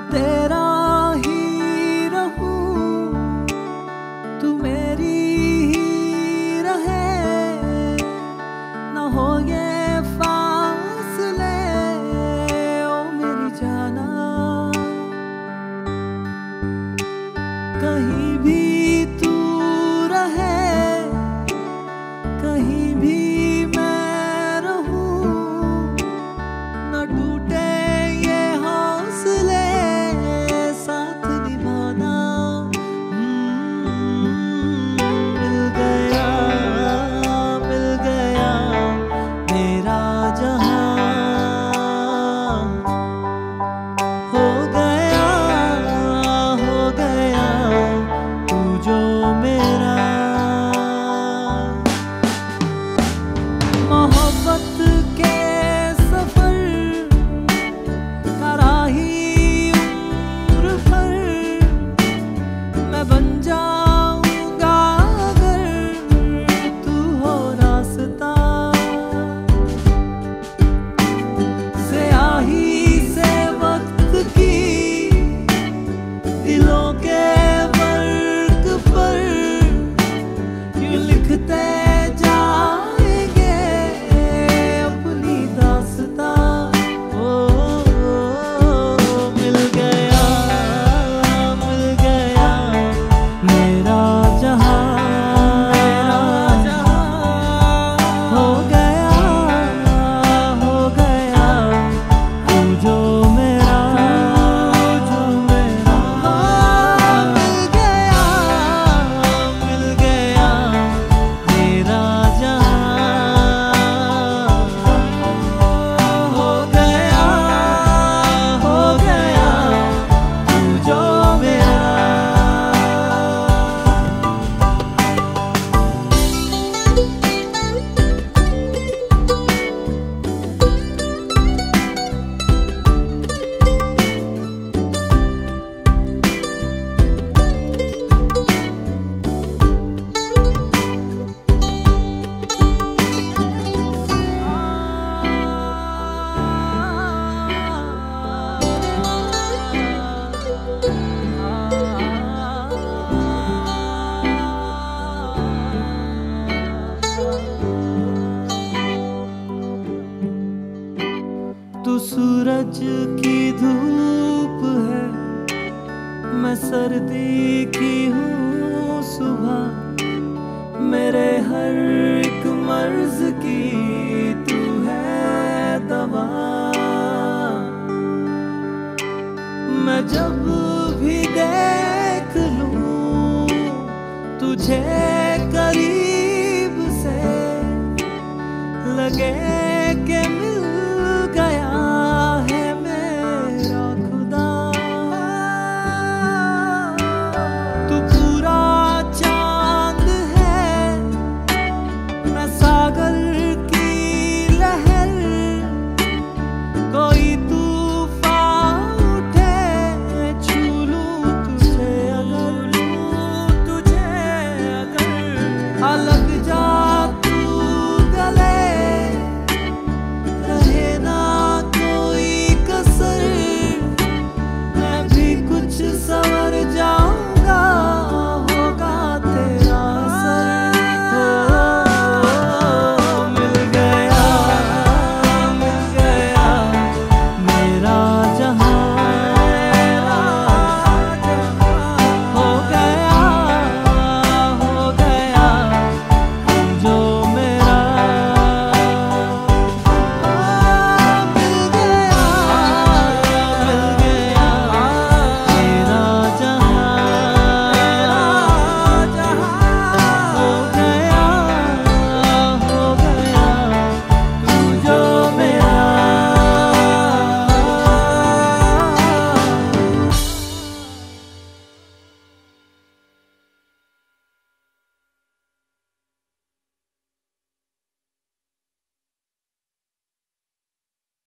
तेरा ही रहूँ, तू मेरी ही रहे। न हो ये फासले, ओ मेरी जाना। कहीं भी तू सूरज की धूप है। मैं सर्दी की हूँ सुबह। मेरे हर एक मर्ज की तू है दवा। मैं जब भी देख लूँ तुझे करीब से, लगे अलग जा तू गले। रहे ना कोई कसर। मैं भी कुछ सवाल